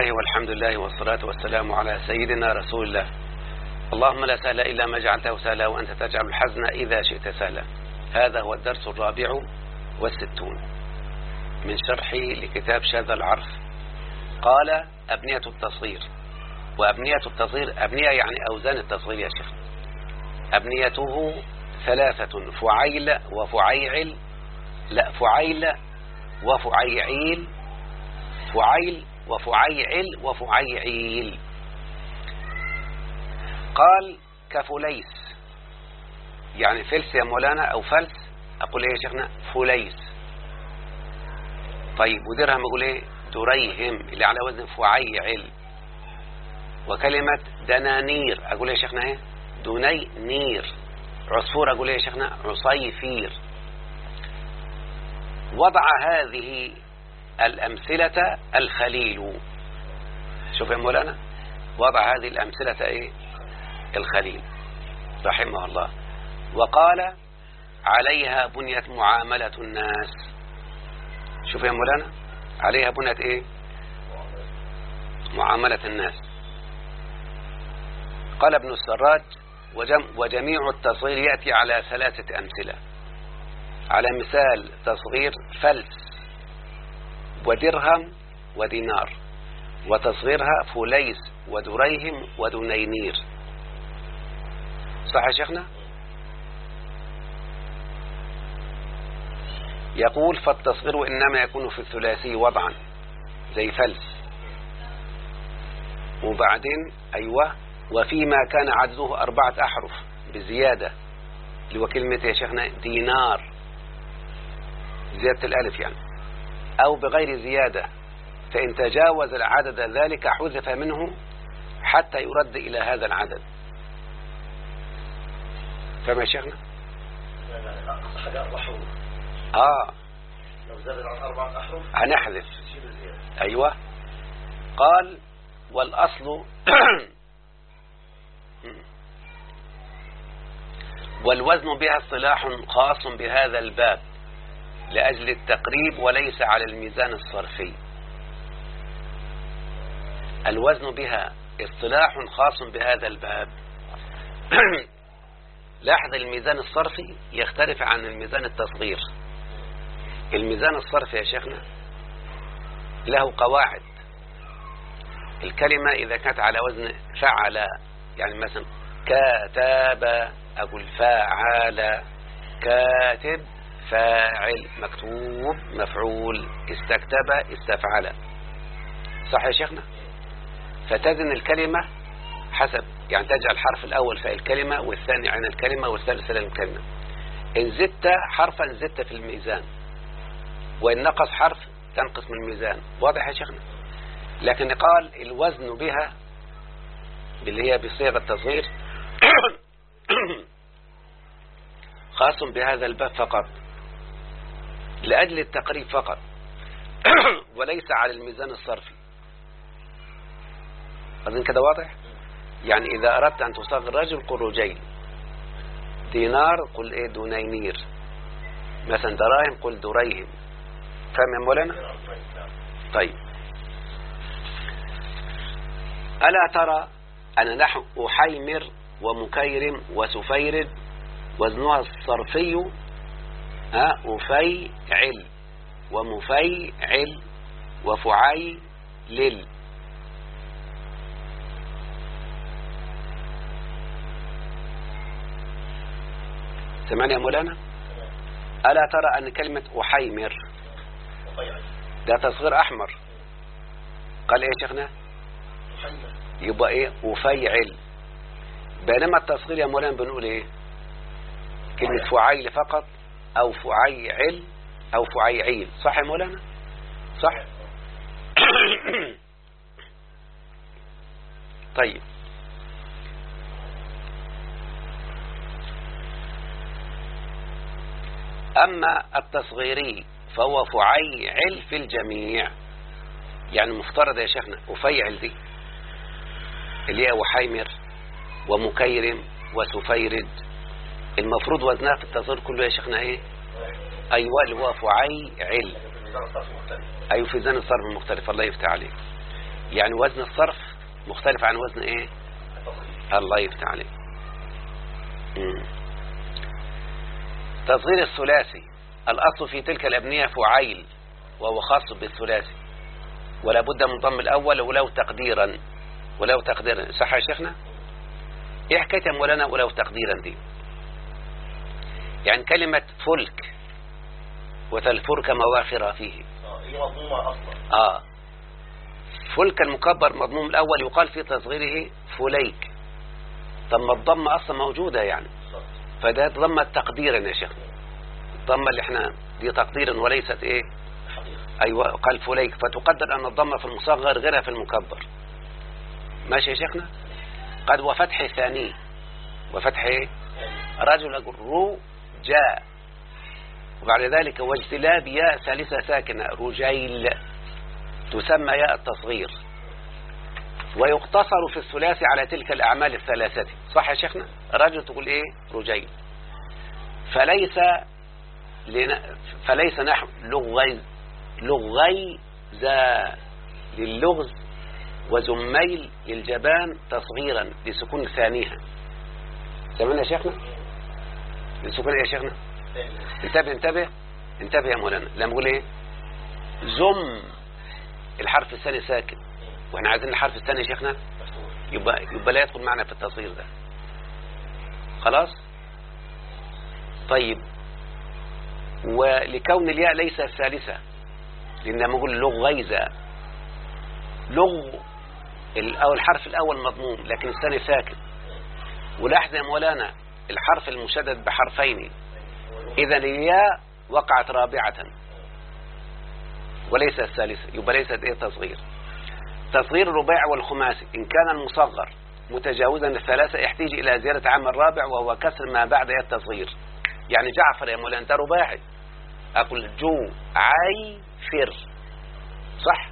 الله والحمد لله والصلاة والسلام على سيدنا رسول الله. اللهم لا سهل إلا ما جعلته سهلا وأنت تجعل الحزن إذا شئت سهلا. هذا هو الدرس الرابع والستون. من شرحي لكتاب شاذ العرف. قال أبنية التصغير. وأبنية التصغير أبنية يعني أوزان التصغير يا شيخ. أبنيته ثلاثة فعيل وفعيعل لا فعيل وفعيعيل فعيل وفعيعل وفعيعيل قال كفليس. يعني فلس يا مولانا أو فلس؟ أقول إيه يا شيخنا؟ فليس. طيب ودرهم أقول إيه؟ دريهم اللي على وزن فعيعل وكلمة دنانير أقول إيه يا شيخنا إيه؟ دني نير. عصفور أقول إيه يا شيخنا؟ عصيفير. وضع هذه الأمثلة الخليل. شوف يا مولانا وضع هذه الأمثلة إيه؟ الخليل رحمه الله. وقال عليها بنية معاملة الناس. شوف يا مولانا عليها بنية إيه؟ معاملة الناس. قال ابن السراج وجم وجميع التصغير يأتي على ثلاثة أمثلة. على مثال تصغير فلس ودرهم ودينار وتصغيرها فليس ودريهم ودنينير. صح يا شيخنا؟ يقول فالتصغير إنما يكون في الثلاثي وضعا زي فلس وبعدين أيوة وفيما كان عدده أربعة أحرف بزيادة اللي هو كلمة يا شيخنا دينار. زيادة الألف يعني. أو بغير زيادة فإن تجاوز العدد ذلك حذف منه حتى يرد إلى هذا العدد. فما شيخنا؟ آه. أربعة أحرف هنحذف. أيوة. قال والأصل والوزن بها اصطلاح خاص بهذا الباب. لأجل التقريب وليس على الميزان الصرفي. الوزن بها اصطلاح خاص بهذا الباب. لاحظ الميزان الصرفي يختلف عن الميزان التصغير. الميزان الصرفي يا شيخنا له قواعد. الكلمة إذا كانت على وزن فعل يعني مثلا كتاب أقول فاعل كاتب فاعل مكتوب مفعول استكتب استفعل. صح يا شيخنا؟ فتزن الكلمة حسب يعني تجعل الحرف الأول في الكلمة والثاني عن الكلمة والثالث للكلمة الكلمة. إن زدت حرفا زدت في الميزان وإن نقص حرف تنقص من الميزان. واضح يا شيخنا؟ لكن قال الوزن بها اللي هي بصيغة التصغير خاص بهذا الباب فقط. لأجل التقريب فقط. وليس على الميزان الصرفي. أظن كده واضح؟ يعني إذا أردت أن تصغر رجل قل رجيل. دينار قل إيه؟ دنينير مثلا دراهم قل دريهم فاهم يا مولانا؟ طيب. ألا ترى أن نحو أحيمر ومكيرم وسفيرد وزنها الصرفي ها أفيعل ومفيعل وفعيلل. سمعني يا مولانا؟ ألا ترى أن كلمة أحيمر ده تصغير أحمر؟ قال إيه يا شيخنا؟ يبقى إيه؟ أفيعل بينما التصغير يا مولانا بنقول إيه؟ كلمة فعيل فقط أو فعيعل أو فعيعيل صح يا مولانا؟ صح؟ طيب. أما التصغيري فهو فعيعل في الجميع. يعني مفترض يا شيخنا أفيعل دي اللي هي وحيمر ومكيرم وسفيرد المفروض وزنها في التصغير كله يا شيخنا إيه؟ أيوه اللي هو الصرف مختلف أيوه في زن الصرف المختلف الله يفتح عليك. يعني وزن الصرف مختلف عن وزن إيه؟ الله يفتح عليك. تصغير الثلاثي. الأصل في تلك الأبنية فعيل وهو خاص بالثلاثي. ولا بد من ضم الأول ولو تقديرا. ولو تقديرا. صح يا شيخنا؟ إيه حكاية يا مولانا ولو تقديرا دي؟ يعني كلمة فلك وتلفرك مواخر فيه. آه هي مضمومة أصلا. آه. فلك المكبر مضموم الأول يقال في تصغيره فليك. طب ما الضمة أصلا موجودة يعني. فده ضمة تقديرا يا شيخ. الضمة اللي إحنا دي تقديرا وليست إيه؟ أيوه قال فليك. فتقدر أن الضمة في المصغر غيرها في المكبر. ماشي يا شيخنا؟ قد وفتح ثاني وفتح إيه؟ رجل رو جاء. وبعد ذلك واجتلاب ياء ثالثة ساكنة رجيل تسمى ياء التصغير. ويقتصر في الثلاثي على تلك الأعمال الثلاثة صح يا شيخنا؟ رجل تقول إيه؟ رجيل. فليس لن... فليس نحو لغي لغي ذا للغز وزميل للجبان تصغيرا لسكون ثانيها. سمعنا يا شيخنا؟ لسكون إيه يا شيخنا. انتبه انتبه انتبه يا مولانا. لما نقول إيه؟ زم الحرف الثاني ساكن. وإحنا عايزين الحرف الثاني يا شيخنا يبقى يبقى لا يدخل معنا في التصغير ده. خلاص؟ طيب. ولكون الياء ليس الثالثة لأن لما نقول لغيزة لغ أو الحرف الأول مضموم لكن الثاني ساكن. ولاحظ يا مولانا الحرف المشدد بحرفين. إذا الياء وقعت رابعة. وليس الثالثة يبقى ليست إيه تصغير. تصغير الرباع والخماسي إن كان المصغر متجاوزا الثلاثة يحتاج إلى زيادة عام الرابع وهو كسر ما بعد التصغير. يعني جعفر يا مولانا ده رباعي. أقول جو عي فر. صح؟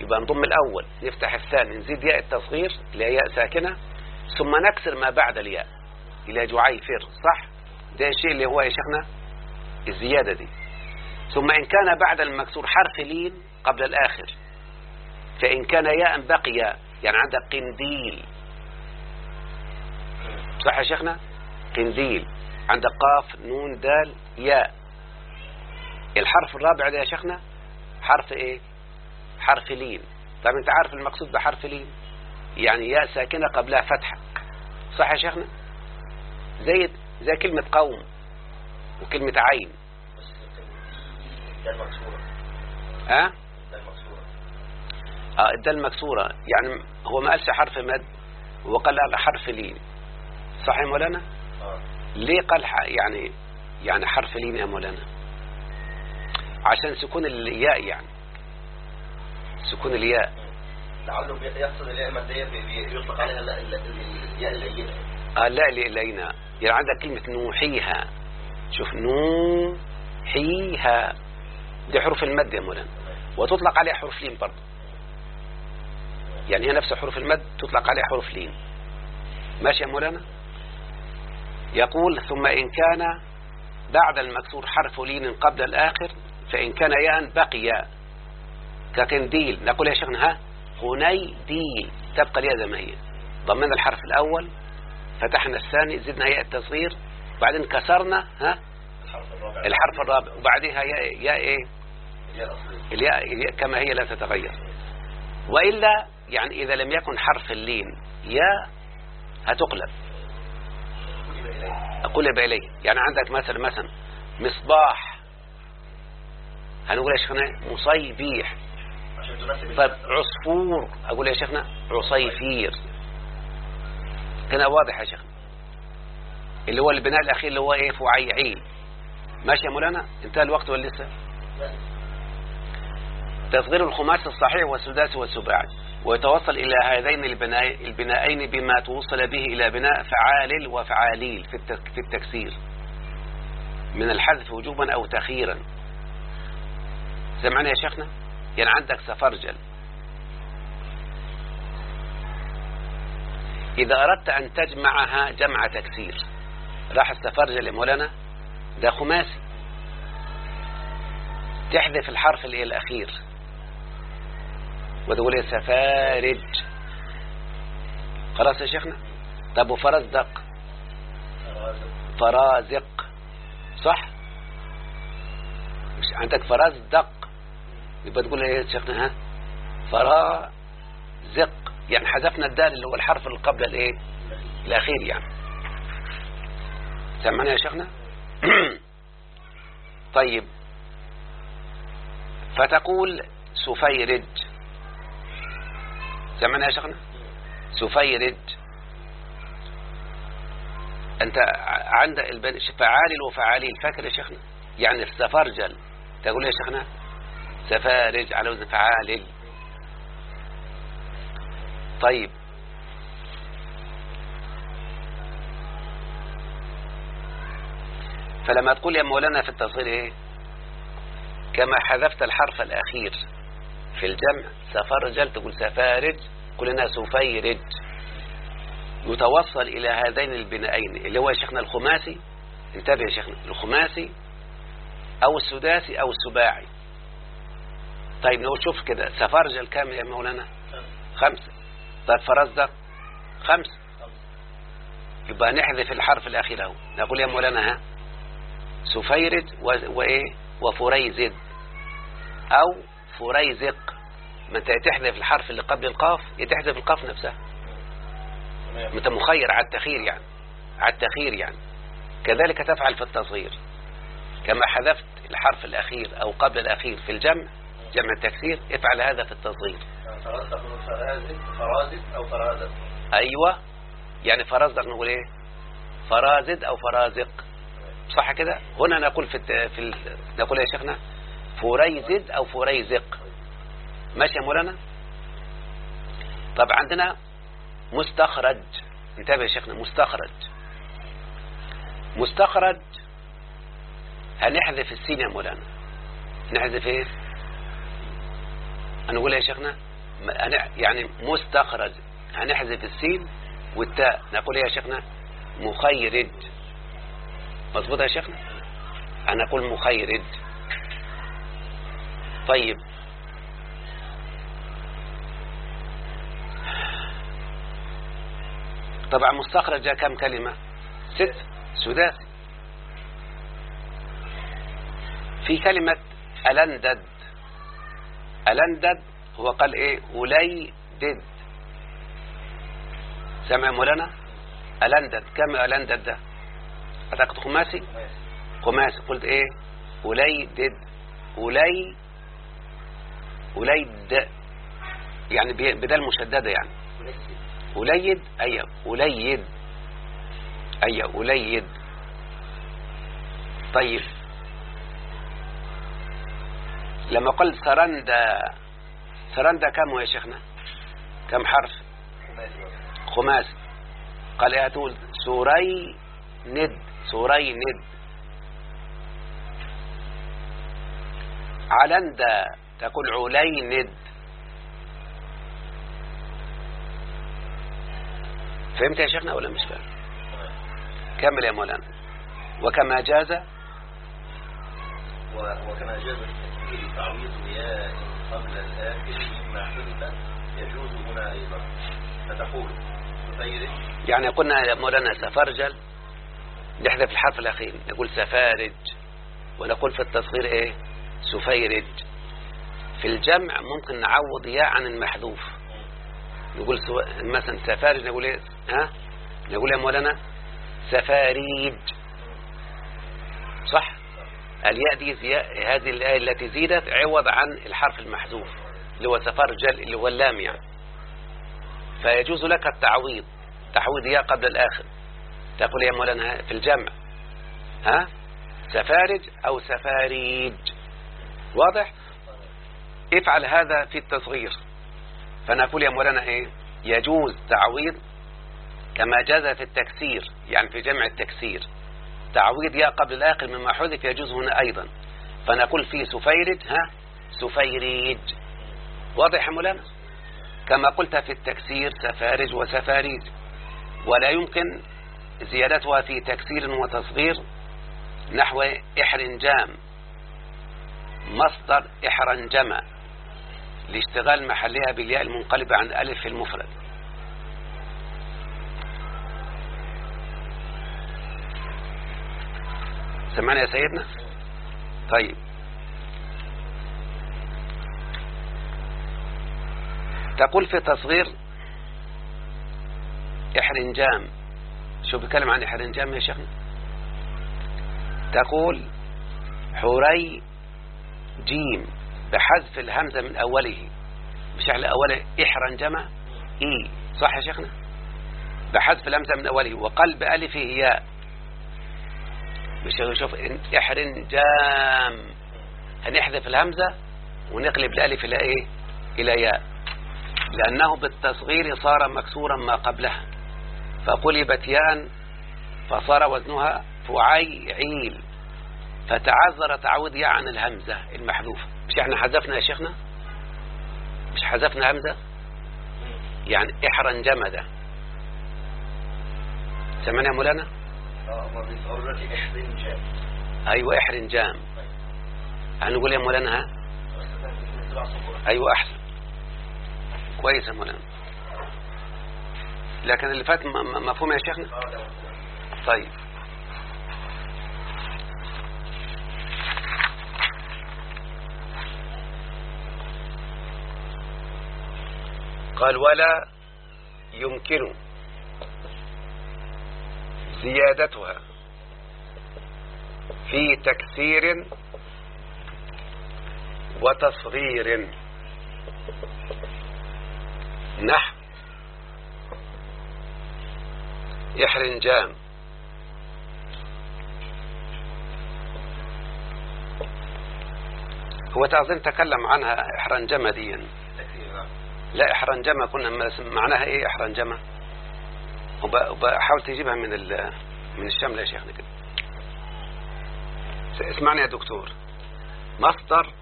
يبقى نضم الأول نفتح الثاني نزيد ياء التصغير اللي هي ياء ساكنة ثم نكسر ما بعد الياء. إلى جعيفر صح؟ ده الشيء اللي هو يا شيخنا الزيادة دي. ثم إن كان بعد المكسور حرف لين قبل الآخر فإن كان ياء بقي يعني عندك قنديل. صح يا شيخنا؟ قنديل. عندك قاف نون دال ياء. الحرف الرابع ده يا شيخنا حرف إيه؟ حرف لين. طب أنت عارف المقصود بحرف لين؟ يعني ياء ساكنة قبلها فتحة صح يا شيخنا؟ زي زي كلمة قوم وكلمة عين. بس ده المكسورة ها؟ ده المكسورة آه الدال مكسورة. يعني هو ما قالش حرف مد هو قال حرف لين. صح يا مولانا؟ آه ليه قال يعني يعني حرف لين يا مولانا؟ عشان سكون الياء يعني. سكون الياء. لعله يقصد الياء المدية بي- بي- يطلق عليها ال- ال- ال- الياء اللينة. يعني عندك كلمة نوحيها. شوف نوحيها. دي حروف المد يا مولانا. وتطلق عليها حروف لين برضه يعني هي نفس حروف المد تطلق عليها حروف لين. ماشي يا مولانا؟ يقول ثم إن كان بعد المكسور حرف لين قبل الآخر فإن كان ياء بقي. كقنديل نقول يا شيخنا ها؟ قنيديل تبقى الياء زي ما هي. ضمنا الحرف الأول. فتحنا الثاني زدنا ياء التصغير بعدين كسرنا ها؟ الحرف الرابع وبعدها ياء ياء إيه؟ الياء كما هي لا تتغير. وإلا يعني إذا لم يكن حرف اللين ياء هتقلب. قلب إليه. يعني عندك مثلا مثلا مصباح. هنقول يا شيخنا مصيبيح طيب عصفور. أقول يا شيخنا عصيفير. كده واضح يا شيخنا اللي هو البناء الأخير اللي هو إيه فعيعين. ماشي يا مولانا؟ انتهى الوقت ولا لسه؟ تصغير الخماس الصحيح والسداسي والسباعي ويتوصل إلى هذين البنائين بما توصل به إلى بناء فعال وفعاليل في في التكسير. من الحذف وجوبا أو تخييرا سمعنا يا شيخنا؟ يعني عندك سفرجل. إذا أردت أن تجمعها جمع تكسير. راح السفرجل يا مولانا؟ ده خماسي. تحذف الحرف اللي الأخير. وتقول سفارج. خلاص يا شيخنا؟ طب وفرزدق؟ فرازق. صح؟ مش عندك فرزدق؟ يبقى تقول إيه يا شيخنا ها؟ فرازق. يعني حذفنا الدال اللي هو الحرف اللي قبل الإيه؟ الأخير يعني. سمعنا يا شيخنا؟ طيب. فتقول سفيرج. سمعنا يا شيخنا؟ سفيرج. أنت عند البن... فعالل وفعاليل فاكر يا شيخنا؟ يعني السفرجل. تقول يا شيخنا؟ سفارج على وزن فعالل طيب. فلما تقول يا مولانا في التصغير إيه؟ كما حذفت الحرف الأخير في الجمع سفرجل تقول سفارج كلنا سفيرج يتوصل إلى هذين البنائين اللي هو شيخنا الخماسي انتبه يا شيخنا الخماسي أو السداسي أو السباعي. طيب نقول شوف كده سفرجل كام يا مولانا؟ خمسة. طيب فرزدق خمسة يبقى نحذف الحرف الأخير أهو. نقول يا مولانا ها سفيرج وإيه؟ وفريزد. أو فريزق. ما انت تحذف الحرف اللي قبل القاف تحذف القاف نفسها. أنت مخير على التخيير يعني. على التخيير يعني. كذلك تفعل في التصغير. كما حذفت الحرف الأخير أو قبل الأخير في الجمع جمع التكسير افعل هذا في التصغير. فرازد أو فرازد أيوة. يعني فرازدق نقول إيه؟ فرازد أو فرازق. صح كده؟ هنا نقول في, الت... في ال... نقول يا شيخنا فريزد أو فريزق. ماشي يا مولانا؟ طب عندنا مستخرج. انتبه يا شيخنا مستخرج. مستخرج هنحذف السين يا مولانا. نحذف إيه؟ هنقول يا شيخنا يعني مستخرج. هنحذف السين والتاء. نقول يا شيخنا مخيرج مظبوط يا شيخنا؟ أنا أقول مخيرج طيب. طبعا مستخرج كم كلمة؟ ست. سداسي. في كلمة ألندد. ألندد هو قال إيه؟ ولي دد. سمع مولانا؟ ألندد كم ألندد ده؟ أعتقد خماسي؟ خماسي. قلت إيه؟ ولي دد. ولي وليد يعني بدل مشددة يعني. وليد أي وليد أي وليد طيب. لما قلت سرندى سرندى كم يا شيخنا؟ كم حرف؟ خماسي قال إيه تقول سريند سريند. علندا تقول علي ند. فهمت يا شيخنا ولا مش فاهم؟ كمل يا مولانا. وكما جاز؟ وكما جاز تعويض ياء قبل الآخر مما يجوز هنا أيضا. فتقول يعني قلنا يا مولانا سفرجل نحذف الحرف الأخير نقول سفارج ونقول في التصغير إيه؟ سفيرج. في الجمع ممكن نعوض ياء عن المحذوف. نقول سو... مثلا سفارج نقول إيه؟ ها؟ نقول يا مولانا سفاريج. الياء دي. هذه الياء التي زيدت عوض عن الحرف المحذوف اللي هو سفرجل اللي هو اللام يعني. فيجوز لك التعويض تعويض ياء قبل الآخر. تقول يا مولانا في الجمع. ها؟ سفارج أو سفاريج. واضح؟ افعل هذا في التصغير. فنقول يا مولانا إيه؟ يجوز تعويض كما جاز في التكسير يعني في جمع التكسير. تعويض ياء قبل الآخر مما حذف يجوز هنا أيضا. فنقول في سفيرج ها؟ سفيريج. واضح يا مولانا كما قلت في التكسير سفارج وسفاريج. ولا يمكن زيادتها في تكسير وتصغير نحو إحرنجام مصدر إحرنجم لاشتغال محلها بالياء المنقلبة عن ألف في المفرد. سمعنا يا سيدنا؟ طيب. تقول في تصغير إحرنجام. شو بيتكلم عن إحرنجام يا شيخنا تقول حري جيم بحذف الهمزة من أوله. مش على أوله إحرنجمة إي صح يا شيخنا؟ بحذف الهمزة من أوله. وقلب ألفه ياء. شوف إحرنجام هنحذف الهمزة ونقلب الألف إلى إيه؟ إلى ياء. لأنه بالتصغير صار مكسورا ما قبلها. فقلبت ياء فصار وزنها فعيعيل فتعذر تعويض ياء عن الهمزة المحذوفة. مش إحنا حذفنا يا شيخنا؟ مش حذفنا همزة يعني احرن جمدة سمعنا يا مولانا؟ لك إحرن جام. جام هنقول يا مولانا ها؟ أيوه أحسن. كويس يا مولانا. لكن اللي فات مفهوم يا شيخنا؟ طيب. قال ولا يمكن زيادتها في تكسير وتصغير. نحو إحرنجام هو تعظيم تكلم عنها إحرنجمة دي لا إحرنجمة كنا معناها إيه إحرنجمة؟ وبحاول تجيبها من من الشمل يا شيخنا كده اسمعني يا دكتور. مصدر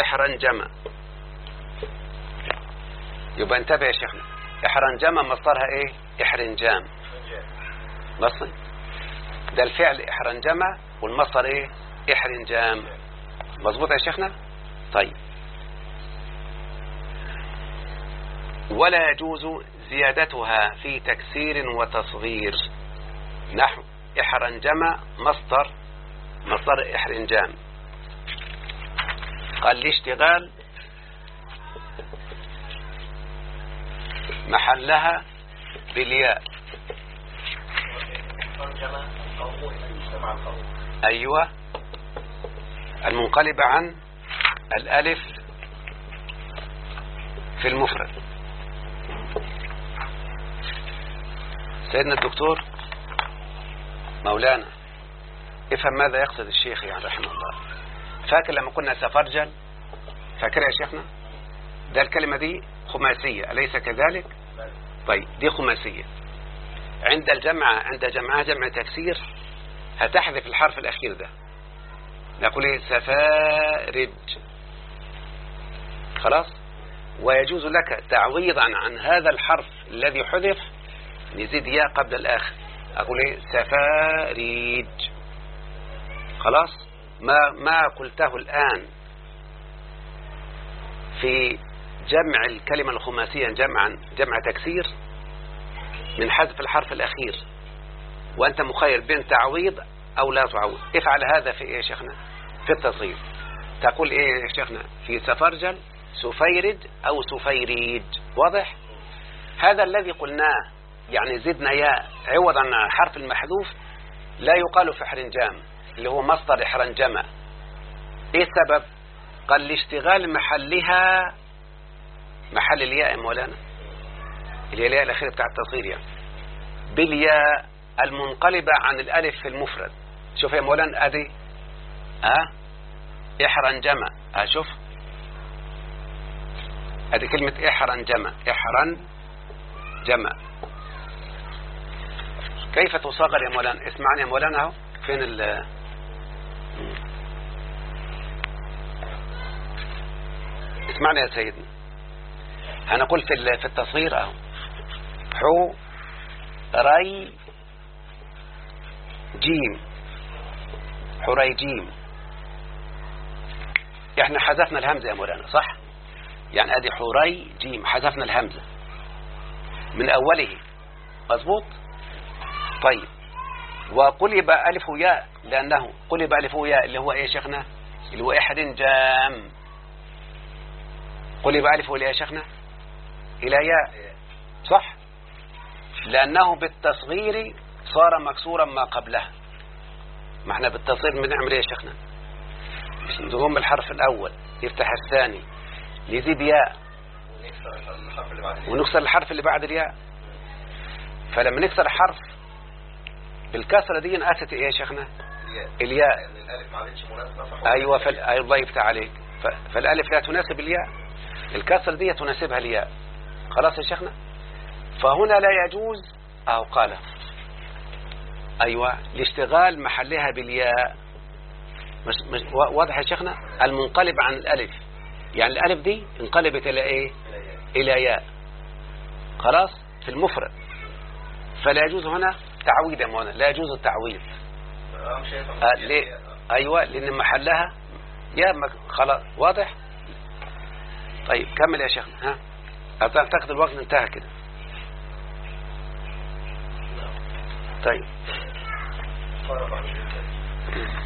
إحرنجمة. يبقى انتبه يا شيخنا إحرنجمة مصدرها إيه؟ إحرنجام. مصري ده الفعل إحرنجمة والمصدر إيه؟ إحرنجام. مظبوط يا شيخنا؟ طيب. ولا يجوز زيادتها في تكسير وتصغير. نحو إحرنجم مصدر مصدر إحرنجام قال الاشتغال محلها بالياء. أيوة. المنقلبة عن الألف في المفرد. سيدنا الدكتور مولانا افهم ماذا يقصد الشيخ يعني رحمه الله. فاكر لما كنا سفرجل فاكر يا شيخنا؟ ده الكلمة دي خماسية أليس كذلك؟ طيب دي خماسية. عند الجمع عند جمعها جمع تكسير هتحذف الحرف الأخير ده. نقول إيه؟ سفارج. خلاص؟ ويجوز لك تعويضا عن هذا الحرف الذي حذف نزيد ياء قبل الآخر. أقول إيه؟ سفاريج. خلاص؟ ما ما قلته الآن. في جمع الكلمة الخماسية جمعا جمع تكسير من حذف الحرف الأخير. وأنت مخير بين تعويض أو لا تعوض. افعل هذا في إيه شيخنا؟ في التصغير. تقول إيه يا شيخنا؟ في سفرجل سفيرج أو سفيريج. واضح؟ هذا الذي قلناه. يعني زدنا ياء عوضا عن الحرف المحذوف لا يقال في حرنجام اللي هو مصدر حرنجمة. إيه السبب؟ قال لاشتغال محلها محل الياء يا مولانا. الياء الأخيرة بتاع التصغير يعني. بالياء المنقلبة عن الألف في المفرد. شوف يا مولانا أدي. ها؟ إحرنجمة ها شوف. أدي كلمة إحرنجمة إحرنجمة كيف تصغر يا مولانا؟ اسمعني يا مولانا أهو. فين ال اسمعني يا سيدنا. هنقول في في التصغير أهو. حو ري جيم. حريجيم إحنا حذفنا الهمزة يا مولانا صح؟ يعني أدي حوري جيم. حذفنا الهمزة. من أوله. مظبوط؟ طيب. وقلب ألف ياء لأنه قلب ألف ياء اللي هو إيه يا شيخنا؟ اللي هو إحد جام. قلب ألف إلى يا شيخنا؟ إلى ياء. صح؟ لأنه بالتصغير صار مكسورا ما قبلها ما إحنا بالتصغير بنعمل إيه يا شيخنا؟ نضم الحرف الأول يفتح الثاني. يزيد ياء. ونكسر الحرف اللي بعد الياء. فلما نكسر حرف بالكسرة دي أتت إيه يا شيخنا؟ الياء. الألف ما فحط أيوه فال... أيوة الله يفتح عليك ف... فالألف لا تناسب الياء. الكسر دي تناسبها الياء. خلاص يا شيخنا؟ فهنا لا يجوز أو قال. أيوه لاشتغال محلها بالياء. مش... مش... وا- واضح يا شيخنا؟ المنقلب عن الألف. يعني الألف دي انقلبت إيه؟ الياء. إلى ياء. خلاص؟ في المفرد. فلا يجوز هنا تعويض يا مولانا لا يجوز التعويض آه، ليه؟ أيوه لأن محلها يا مك... خلاص واضح؟ طيب كمل يا شيخ. ها؟ اعتقد الوقت انتهى كده. طيب. بعد ذلك.